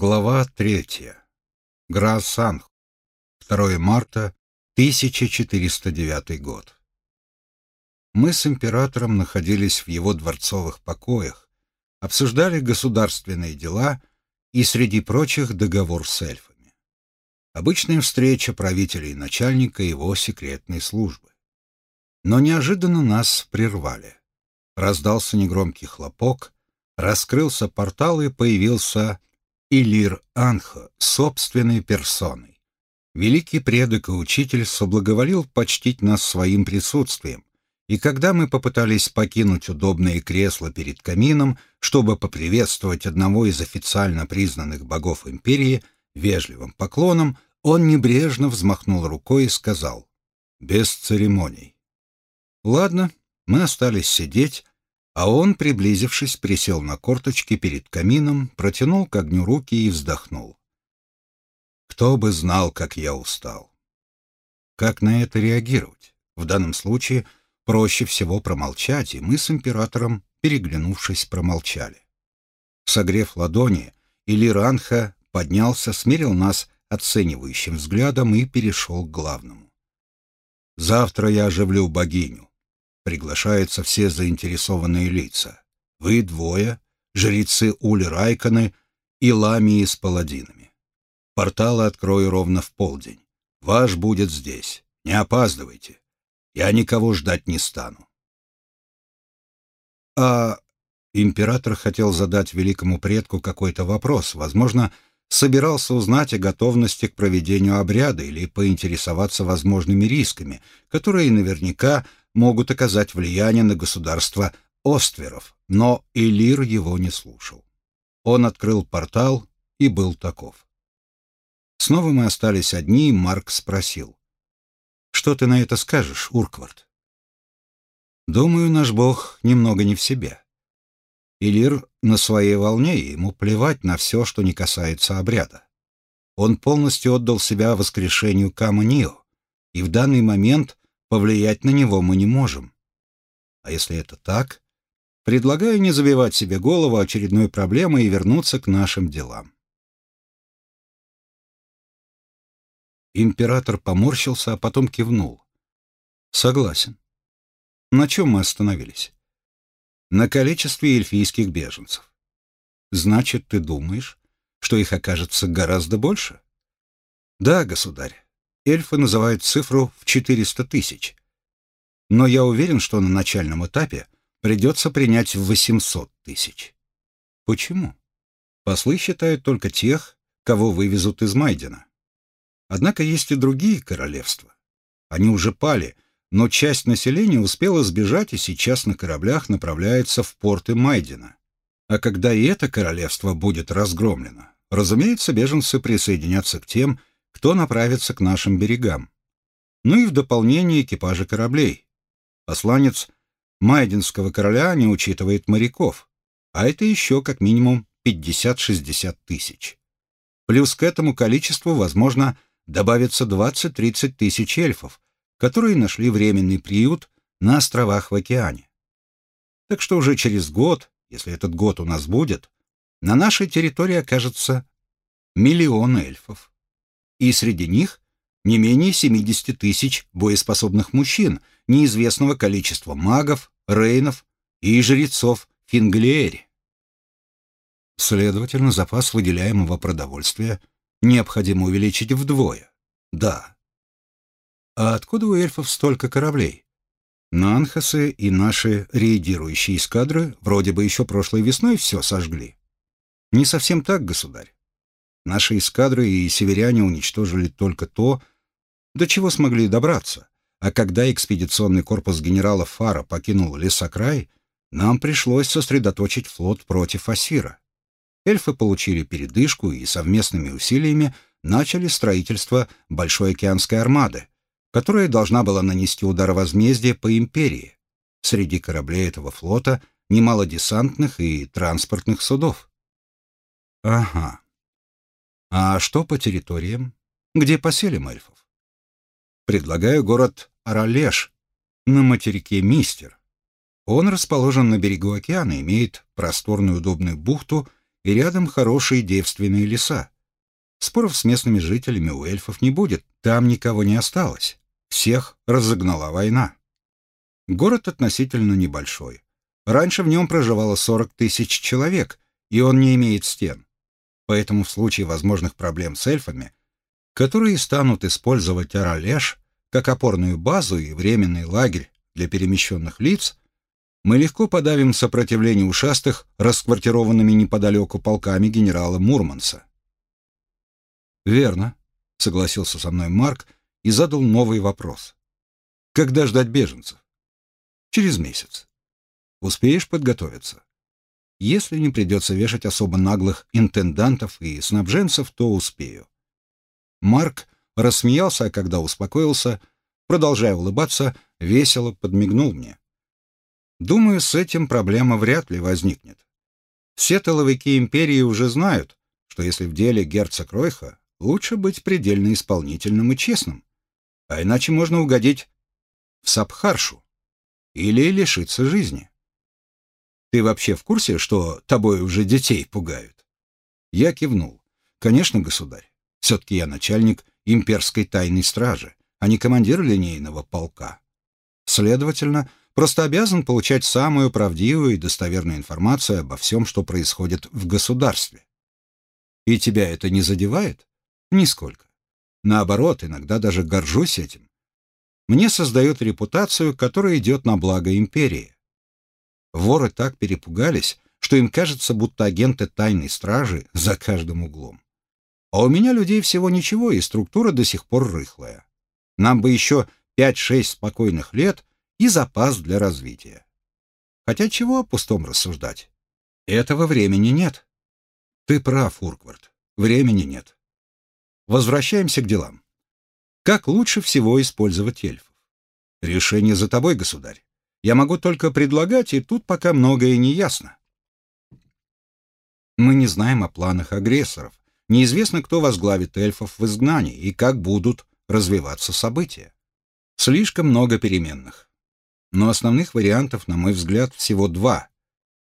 Глава третья. Гра-Санх. 2 марта 1409 год. Мы с императором находились в его дворцовых покоях, обсуждали государственные дела и, среди прочих, договор с эльфами. Обычная встреча правителя и начальника его секретной службы. Но неожиданно нас прервали. Раздался негромкий хлопок, раскрылся портал и появился Илир Анха собственной персоной. Великий предок и учитель соблаговолил почтить нас своим присутствием, и когда мы попытались покинуть удобные кресла перед камином, чтобы поприветствовать одного из официально признанных богов империи вежливым поклоном, он небрежно взмахнул рукой и сказал «Без церемоний». Ладно, мы остались сидеть, а он, приблизившись, присел на корточки перед камином, протянул к огню руки и вздохнул. Кто бы знал, как я устал. Как на это реагировать? В данном случае проще всего промолчать, и мы с императором, переглянувшись, промолчали. Согрев ладони, Илиранха поднялся, смерил нас оценивающим взглядом и перешел к главному. «Завтра я оживлю богиню приглашаются все заинтересованные лица. Вы двое, жрецы Ули Райканы и Ламии с паладинами. Порталы открою ровно в полдень. Ваш будет здесь. Не опаздывайте. Я никого ждать не стану. А император хотел задать великому предку какой-то вопрос, возможно, собирался узнать о готовности к проведению обряда или поинтересоваться возможными рисками, которые наверняка могут оказать влияние на государство Остверов, но Элир его не слушал. Он открыл портал и был таков. Снова мы остались одни, Марк спросил. «Что ты на это скажешь, Урквард?» «Думаю, наш бог немного не в себе. Илир на своей волне, и ему плевать на все, что не касается обряда. Он полностью отдал себя воскрешению Каманио, и в данный момент Повлиять на него мы не можем. А если это так, предлагаю не забивать себе голову очередной проблемой и вернуться к нашим делам. Император поморщился, а потом кивнул. Согласен. На чем мы остановились? На количестве эльфийских беженцев. Значит, ты думаешь, что их окажется гораздо больше? Да, государь эльфы называют цифру в 400 тысяч. Но я уверен, что на начальном этапе придется принять в 800 тысяч. Почему? Послы считают только тех, кого вывезут из Майдена. Однако есть и другие королевства. Они уже пали, но часть населения успела сбежать и сейчас на кораблях направляется в порты Майдена. А когда и это королевство будет разгромлено, разумеется, беженцы присоединятся к тем, кто направится к нашим берегам. Ну и в дополнение экипажа кораблей. Посланец Майденского короля не учитывает моряков, а это еще как минимум 50-60 тысяч. Плюс к этому количеству, возможно, добавится 20-30 тысяч эльфов, которые нашли временный приют на островах в океане. Так что уже через год, если этот год у нас будет, на нашей территории окажется миллион эльфов и среди них не менее 70 тысяч боеспособных мужчин, неизвестного количества магов, рейнов и жрецов Финглиэри. Следовательно, запас выделяемого продовольствия необходимо увеличить вдвое. Да. А откуда у эльфов столько кораблей? Нанхасы и наши рейдирующие эскадры вроде бы еще прошлой весной все сожгли. Не совсем так, государь. Наши эскадры и северяне уничтожили только то, до чего смогли добраться. А когда экспедиционный корпус генерала Фара покинул лесокрай, нам пришлось сосредоточить флот против Асира. Эльфы получили передышку и совместными усилиями начали строительство Большой океанской армады, которая должна была нанести удар возмездия по империи. Среди кораблей этого флота немало десантных и транспортных судов. Ага. А что по территориям? Где поселим эльфов? Предлагаю город Аралеш на материке Мистер. Он расположен на берегу океана, имеет просторную удобную бухту и рядом хорошие девственные леса. Споров с местными жителями у эльфов не будет, там никого не осталось. Всех разогнала война. Город относительно небольшой. Раньше в нем проживало 40 тысяч человек, и он не имеет стен. Поэтому в случае возможных проблем с эльфами, которые станут использовать Аралеш как опорную базу и временный лагерь для перемещенных лиц, мы легко подавим сопротивление ушастых расквартированными неподалеку полками генерала Мурманса. «Верно», — согласился со мной Марк и задал новый вопрос. «Когда ждать беженцев?» «Через месяц. Успеешь подготовиться?» «Если не придется вешать особо наглых интендантов и снабженцев, то успею». Марк рассмеялся, а когда успокоился, продолжая улыбаться, весело подмигнул мне. Думаю, с этим проблема вряд ли возникнет. Все тыловики империи уже знают, что если в деле герцог Ройха, лучше быть предельно исполнительным и честным, а иначе можно угодить в Сабхаршу или лишиться жизни. Ты вообще в курсе, что тобой уже детей пугают? Я кивнул. Конечно, государь. Все-таки я начальник имперской тайной стражи, а не командир линейного полка. Следовательно, просто обязан получать самую правдивую и достоверную информацию обо всем, что происходит в государстве. И тебя это не задевает? Нисколько. Наоборот, иногда даже горжусь этим. Мне создает репутацию, которая идет на благо империи. Воры так перепугались, что им кажется, будто агенты тайной стражи за каждым углом. А у меня людей всего ничего, и структура до сих пор рыхлая. Нам бы еще 5-6 спокойных лет, и запас для развития. Хотя чего о пустом рассуждать? Этого времени нет. Ты прав, Урквард, времени нет. Возвращаемся к делам. Как лучше всего использовать эльфов? Решение за тобой, государь. Я могу только предлагать, и тут пока многое не ясно. Мы не знаем о планах агрессоров. Неизвестно, кто возглавит эльфов в изгнании и как будут развиваться события. Слишком много переменных но основных вариантов, на мой взгляд, всего два.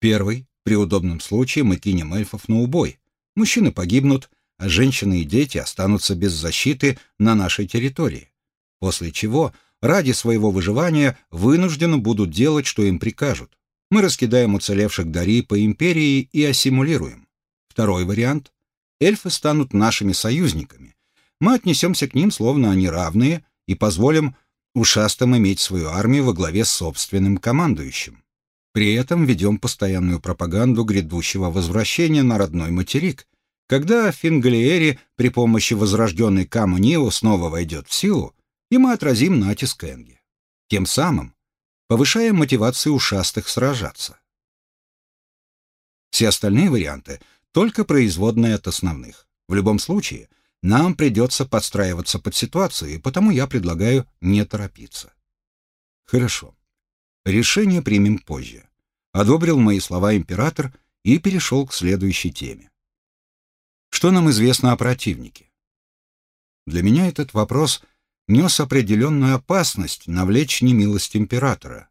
Первый — при удобном случае мы кинем эльфов на убой. Мужчины погибнут, а женщины и дети останутся без защиты на нашей территории. После чего, ради своего выживания, вынуждены будут делать, что им прикажут. Мы раскидаем уцелевших Дари по империи и ассимулируем. Второй вариант — эльфы станут нашими союзниками. Мы отнесемся к ним, словно они равные, и позволим ушастым иметь свою армию во главе с собственным командующим. При этом ведем постоянную пропаганду грядущего возвращения на родной материк, когда Фингалиери при помощи возрожденной Каму снова войдет в силу, и мы отразим натиск Энги. Тем самым повышаем мотивацию ушастых сражаться. Все остальные варианты — только производные от основных. В любом случае — нам придется подстраиваться под ситуацию, и потому я предлагаю не торопиться. Хорошо. Решение примем позже. Одобрил мои слова император и перешел к следующей теме. Что нам известно о противнике? Для меня этот вопрос нес определенную опасность навлечь немилость императора.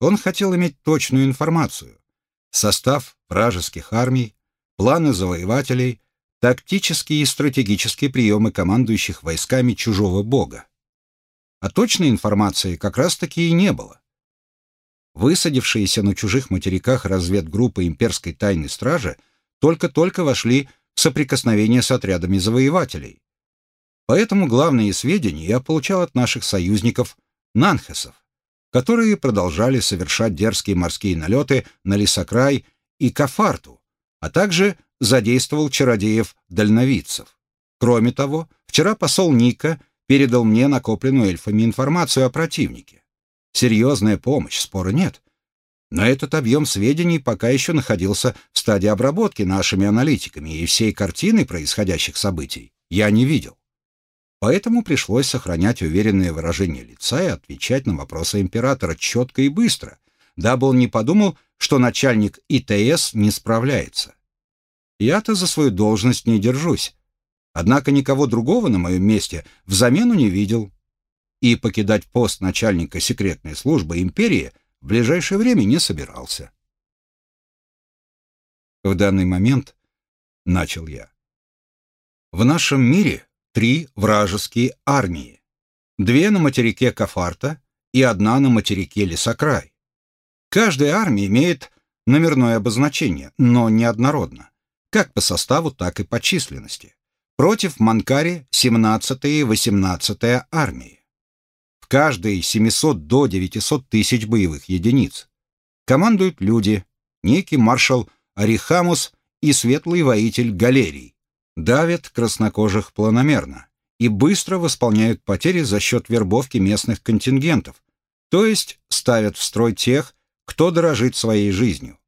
Он хотел иметь точную информацию. Состав вражеских армий, планы завоевателей, тактические и стратегические приемы командующих войсками чужого бога. А точной информации как раз-таки и не было. Высадившиеся на чужих материках разведгруппы имперской тайной стражи только-только вошли в соприкосновение с отрядами завоевателей. Поэтому главные сведения я получал от наших союзников Нанхесов, которые продолжали совершать дерзкие морские налеты на Лесокрай и Кафарту, а также задействовал чародеев-дальновидцев. Кроме того, вчера посол Ника передал мне накопленную эльфами информацию о противнике. Серьезная помощь, спора нет. Но этот объем сведений пока еще находился в стадии обработки нашими аналитиками, и всей картины происходящих событий я не видел. Поэтому пришлось сохранять уверенное выражение лица и отвечать на вопросы императора четко и быстро, дабы он не подумал, что начальник ИТС не справляется. Я-то за свою должность не держусь. Однако никого другого на моем месте в замену не видел. И покидать пост начальника секретной службы империи в ближайшее время не собирался. В данный момент начал я. В нашем мире три вражеские армии. Две на материке Кафарта и одна на материке Лесокрай. Каждая армия имеет номерное обозначение, но неоднородно, как по составу, так и по численности. Против Манкари 17-я и 18-я армии. В каждой 700 до 900 тысяч боевых единиц. Командуют люди, некий маршал Арихамус и светлый воитель Галерий. Давят краснокожих планомерно и быстро восполняют потери за счет вербовки местных контингентов, то есть ставят в строй тех, кто дорожит своей жизнью.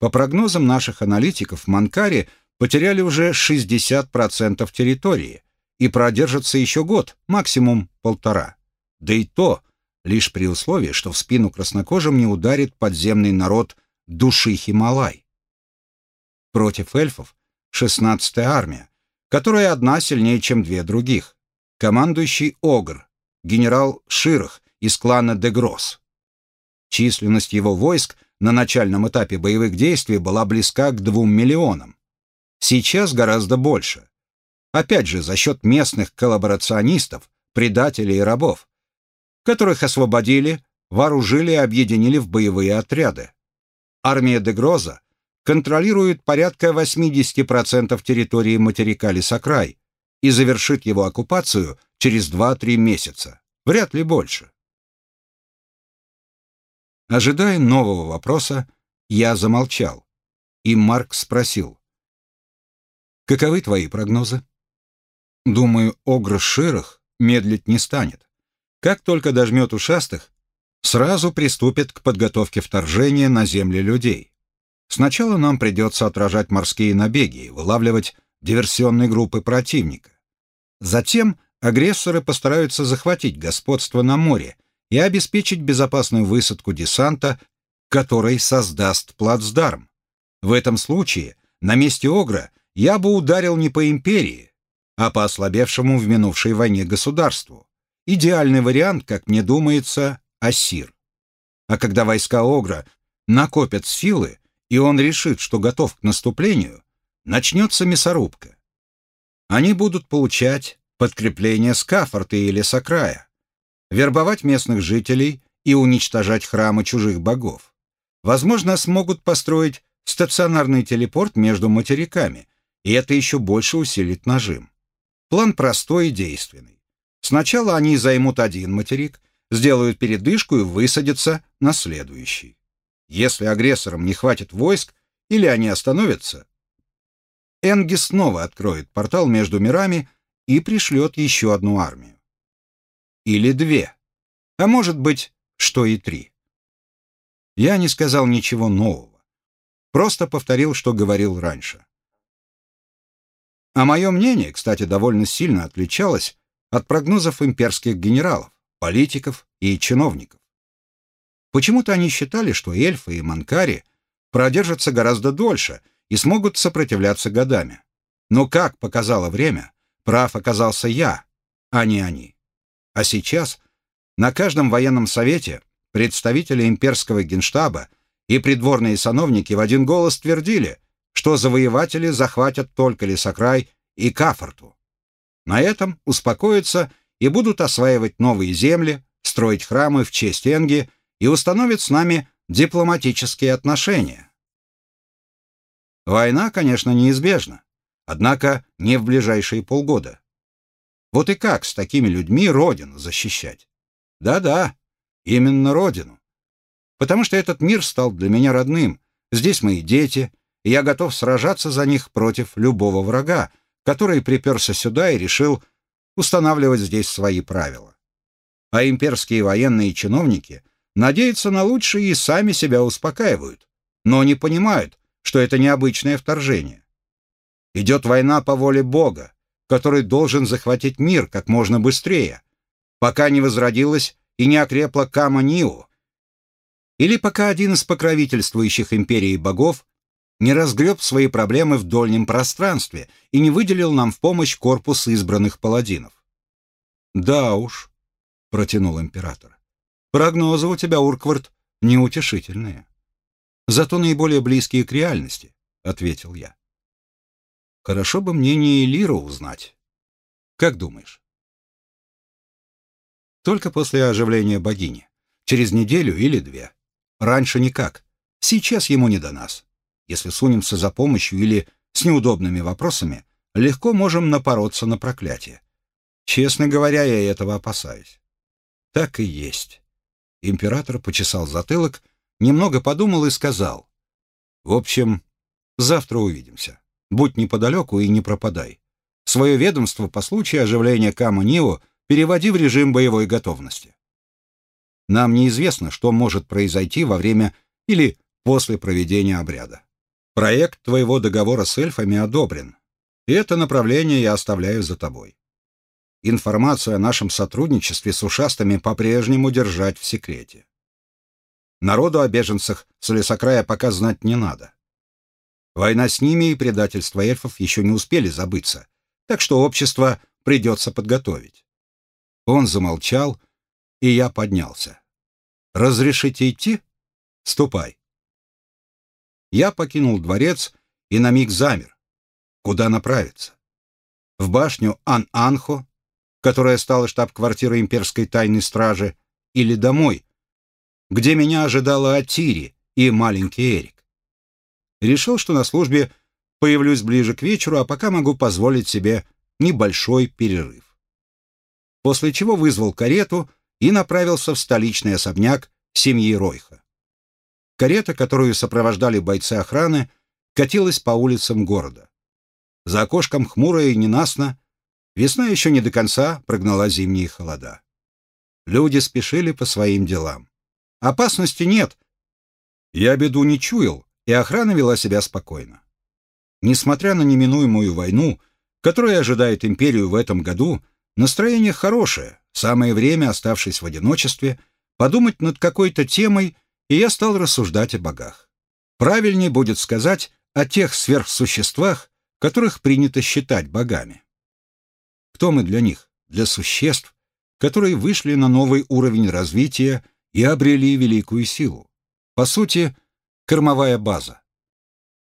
По прогнозам наших аналитиков, Манкари потеряли уже 60% территории и продержатся еще год, максимум полтора. Да и то лишь при условии, что в спину краснокожим не ударит подземный народ души Хималай. Против эльфов 16-я армия, которая одна сильнее, чем две других. Командующий Огр, генерал Ширах из клана Дегрос. Численность его войск на начальном этапе боевых действий была близка к двум миллионам. Сейчас гораздо больше. Опять же, за счет местных коллаборационистов, предателей и рабов, которых освободили, вооружили и объединили в боевые отряды. Армия Дегроза контролирует порядка 80% территории материка Лесокрай и завершит его оккупацию через 2-3 месяца, вряд ли больше. Ожидая нового вопроса, я замолчал, и Марк спросил. «Каковы твои прогнозы?» «Думаю, Огр Ширах медлить не станет. Как только дожмет ушастых, сразу приступит к подготовке вторжения на земли людей. Сначала нам придется отражать морские набеги и вылавливать диверсионные группы противника. Затем агрессоры постараются захватить господство на море и обеспечить безопасную высадку десанта, который создаст плацдарм. В этом случае на месте Огра я бы ударил не по империи, а по ослабевшему в минувшей войне государству. Идеальный вариант, как мне думается, Ассир. А когда войска Огра накопят силы, и он решит, что готов к наступлению, начнется мясорубка. Они будут получать подкрепление с Кафорта или Сакрая, вербовать местных жителей и уничтожать храмы чужих богов. Возможно, смогут построить стационарный телепорт между материками, и это еще больше усилит нажим. План простой и действенный. Сначала они займут один материк, сделают передышку и высадятся на следующий. Если агрессорам не хватит войск или они остановятся, Энги снова откроет портал между мирами и пришлет еще одну армию. Или две. А может быть, что и три. Я не сказал ничего нового. Просто повторил, что говорил раньше. А мое мнение, кстати, довольно сильно отличалось от прогнозов имперских генералов, политиков и чиновников. Почему-то они считали, что эльфы и манкари продержатся гораздо дольше и смогут сопротивляться годами. Но, как показало время, прав оказался я, а не они. А сейчас на каждом военном совете представители имперского генштаба и придворные сановники в один голос твердили, что завоеватели захватят только Лесокрай и Кафорту. На этом успокоятся и будут осваивать новые земли, строить храмы в честь Энги и установит с нами дипломатические отношения. Война, конечно, неизбежна, однако не в ближайшие полгода. Вот и как с такими людьми родину защищать? Да-да, именно родину. Потому что этот мир стал для меня родным. Здесь мои дети, и я готов сражаться за них против любого врага, который приперся сюда и решил устанавливать здесь свои правила. А имперские военные чиновники надеются на лучшее и сами себя успокаивают, но не понимают, что это необычное вторжение. Идет война по воле Бога, который должен захватить мир как можно быстрее, пока не возродилась и не окрепла Кама-Ниу, или пока один из покровительствующих империи богов не разгреб свои проблемы в дольнем пространстве и не выделил нам в помощь корпус избранных паладинов. «Да уж», — протянул император. Прогнозы у тебя, Урквард, неутешительные. Зато наиболее близкие к реальности, ответил я. Хорошо бы мне не Элиру узнать. Как думаешь? Только после оживления богини. Через неделю или две. Раньше никак. Сейчас ему не до нас. Если сунемся за помощью или с неудобными вопросами, легко можем напороться на проклятие. Честно говоря, я этого опасаюсь. Так и есть. Император почесал затылок, немного подумал и сказал. В общем, завтра увидимся. Будь неподалеку и не пропадай. Свое ведомство по случаю оживления Кама-Нио переводи в режим боевой готовности. Нам неизвестно, что может произойти во время или после проведения обряда. Проект твоего договора с эльфами одобрен, и это направление я оставляю за тобой. Информацию о нашем сотрудничестве с ушастыми по-прежнему держать в секрете. Народу о беженцах с лесокрая пока знать не надо. Война с ними и предательство эльфов еще не успели забыться, так что общество придется подготовить. Он замолчал, и я поднялся. «Разрешите идти? Ступай». Я покинул дворец и на миг замер. Куда направиться? В башню Ан-Анхо, которая стала штаб-квартирой имперской тайной стражи, или домой, где меня ожидала Атири и маленький Эрик. Решил, что на службе появлюсь ближе к вечеру, а пока могу позволить себе небольшой перерыв. После чего вызвал карету и направился в столичный особняк семьи Ройха. Карета, которую сопровождали бойцы охраны, катилась по улицам города. За окошком хмуро и ненастно, весна еще не до конца прогнала зимние холода. Люди спешили по своим делам. Опасности нет. Я беду не чуял, и охрана вела себя спокойно. Несмотря на неминуемую войну, которая ожидает империю в этом году, настроение хорошее, самое время, оставшись в одиночестве, подумать над какой-то темой и я стал рассуждать о богах. Правильнее будет сказать о тех сверхсуществах, которых принято считать богами. Кто мы для них? Для существ, которые вышли на новый уровень развития и обрели великую силу. По сути, кормовая база.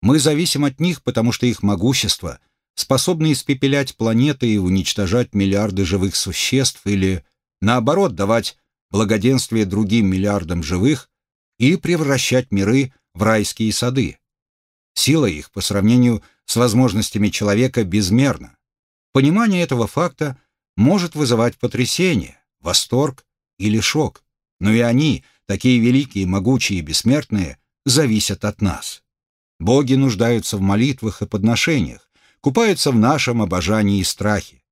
Мы зависим от них, потому что их могущество способно испепелять планеты и уничтожать миллиарды живых существ или, наоборот, давать благоденствие другим миллиардам живых, и превращать миры в райские сады. Сила их по сравнению с возможностями человека безмерна. Понимание этого факта может вызывать потрясение, восторг или шок, но и они, такие великие, могучие и бессмертные, зависят от нас. Боги нуждаются в молитвах и подношениях, купаются в нашем обожании и страхе.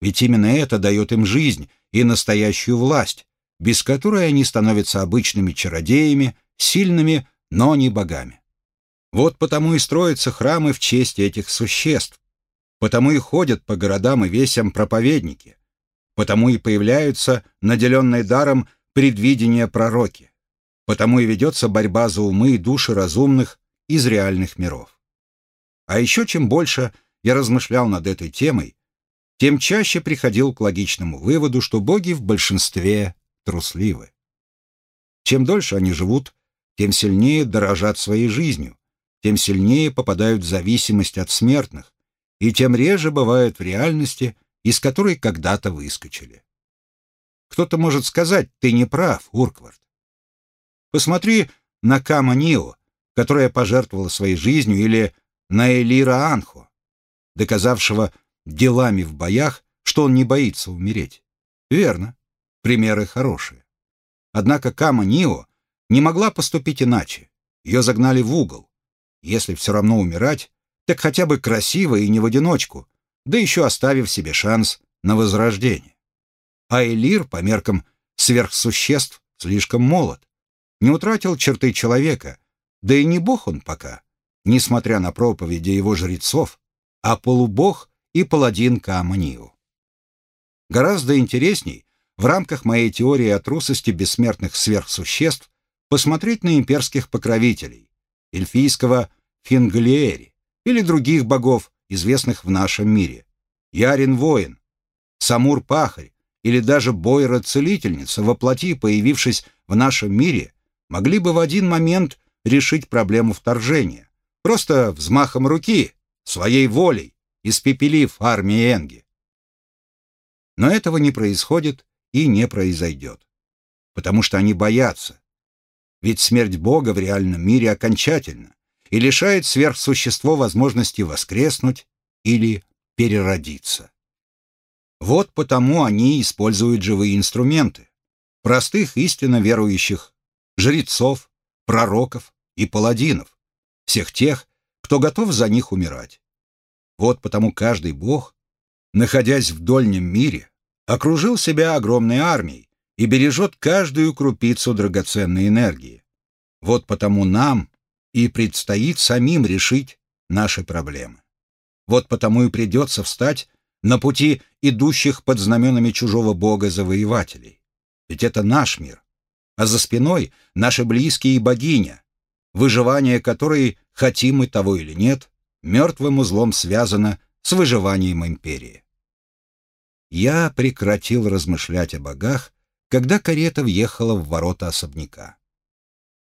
Ведь именно это дает им жизнь и настоящую власть, без которой они становятся обычными чародеями, сильными, но не богами. Вот потому и строятся храмы в честь этих существ, потому и ходят по городам и весям проповедники, потому и появляются наделенные даром предвидения пророки, потому и ведется борьба за умы и души разумных из реальных миров. А еще чем больше я размышлял над этой темой, тем чаще приходил к логичному выводу, что боги в большинстве трусливы. Чем дольше они живут, тем сильнее дорожат своей жизнью, тем сильнее попадают в зависимость от смертных, и тем реже бывают в реальности, из которой когда-то выскочили. Кто-то может сказать, ты не прав, Урквард. Посмотри на Кама Нио, которая пожертвовала своей жизнью, или на Элира Анхо, доказавшего делами в боях, что он не боится умереть. Верно примеры хорошие. Однако Кама Нио не могла поступить иначе. Ее загнали в угол. Если все равно умирать, так хотя бы красиво и не в одиночку, да еще оставив себе шанс на возрождение. А Элир, по меркам сверхсуществ, слишком молод. Не утратил черты человека, да и не бог он пока, несмотря на проповеди его жрецов, а полубог и паладин Кааманио. Гораздо интересней в рамках моей теории о трусости бессмертных сверхсуществ посмотреть на имперских покровителей, эльфийского Фингалиэри или других богов, известных в нашем мире. Ярин-воин, Самур-пахарь или даже Бойра-целительница, воплоти, появившись в нашем мире, могли бы в один момент решить проблему вторжения. Просто взмахом руки, своей волей, испепелив армии Энги. Но этого не происходит и не произойдет, потому что они боятся. Ведь смерть Бога в реальном мире окончательна и лишает сверхсущество возможности воскреснуть или переродиться. Вот потому они используют живые инструменты, простых истинно верующих, жрецов, пророков и паладинов, всех тех, кто готов за них умирать. Вот потому каждый бог, находясь в дольнем мире, окружил себя огромной армией и бережет каждую крупицу драгоценной энергии. Вот потому нам и предстоит самим решить наши проблемы. Вот потому и придется встать на пути идущих под знаменами чужого бога завоевателей. Ведь это наш мир, а за спиной наши близкие и богиня, выживание которой, хотим мы того или нет, мертвым узлом связано с выживанием империи. Я прекратил размышлять о богах, когда карета въехала в ворота особняка.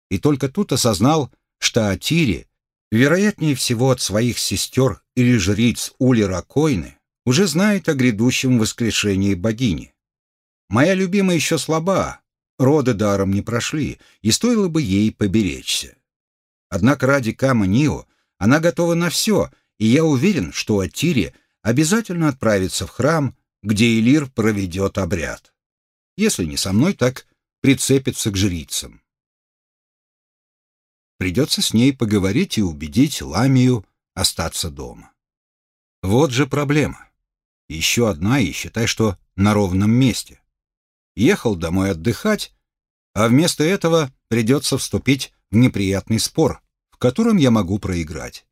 И только тут осознал, что Атири, вероятнее всего от своих сестер или жриц Ули Ракойны, уже знает о грядущем воскрешении богини. Моя любимая еще слаба, роды даром не прошли, и стоило бы ей поберечься. Однако ради Кама Нио она готова на все, и я уверен, что Атири обязательно отправится в храм, где Элир проведет обряд. Если не со мной, так прицепится к жрицам. Придется с ней поговорить и убедить Ламию остаться дома. Вот же проблема. Еще одна, и считай, что на ровном месте. Ехал домой отдыхать, а вместо этого придется вступить в неприятный спор, в котором я могу проиграть.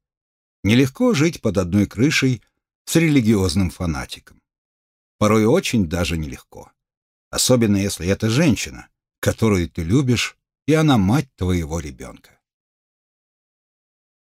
Нелегко жить под одной крышей с религиозным фанатиком. Порой очень даже нелегко. Особенно если это женщина, которую ты любишь, и она мать твоего ребенка.